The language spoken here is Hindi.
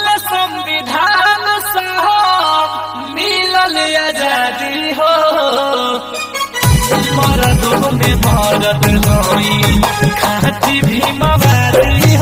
मिलल संविधान साहब मिलल आज़ादी हो। मरदों में मरद होई खाती भी मवादी